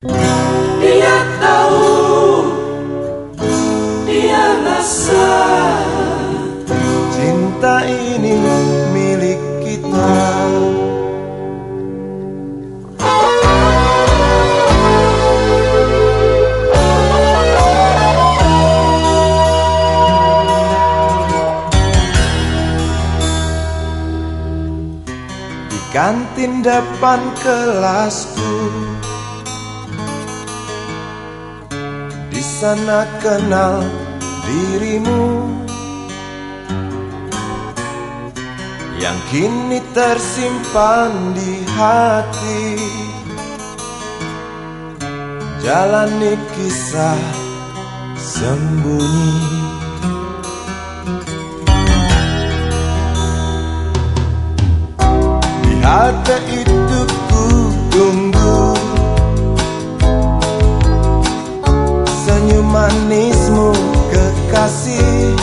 Dia tahu. Dia rasa. Cinta ini milik kita. Kantin depan kelasku sana kenal dirimu. Yang kini tersimpan di hati. Jalani kisah sembunyi. Di halte itu ku manismu kekasih.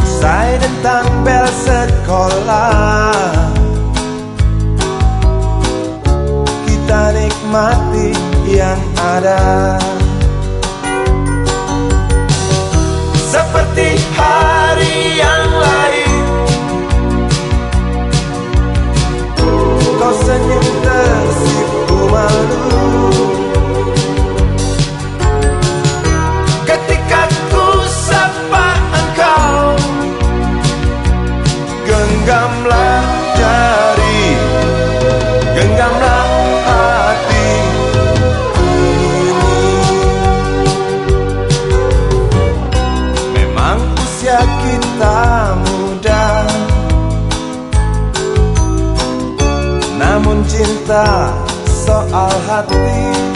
Usai tentang bel sekolah. Kita nikmati yang ada Namun cinta soal hati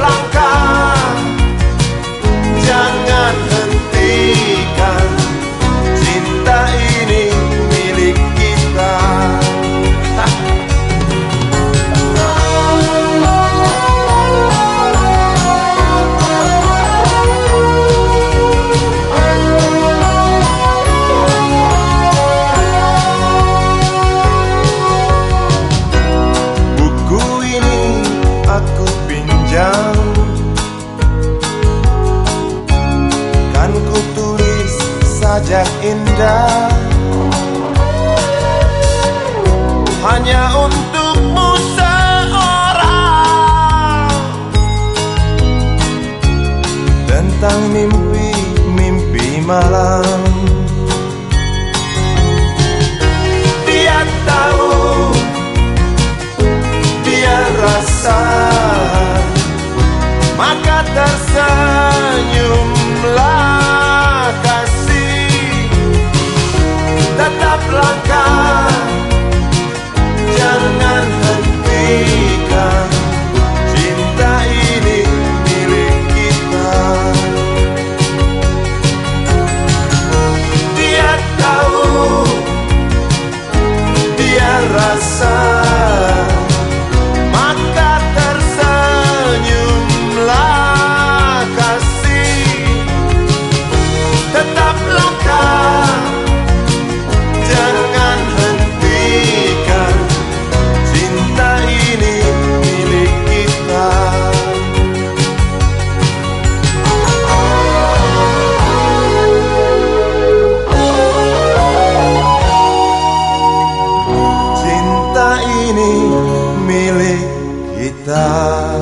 blanca. indah. Hanya untukmu seorang. Tentang mimpi-mimpi malam. you. that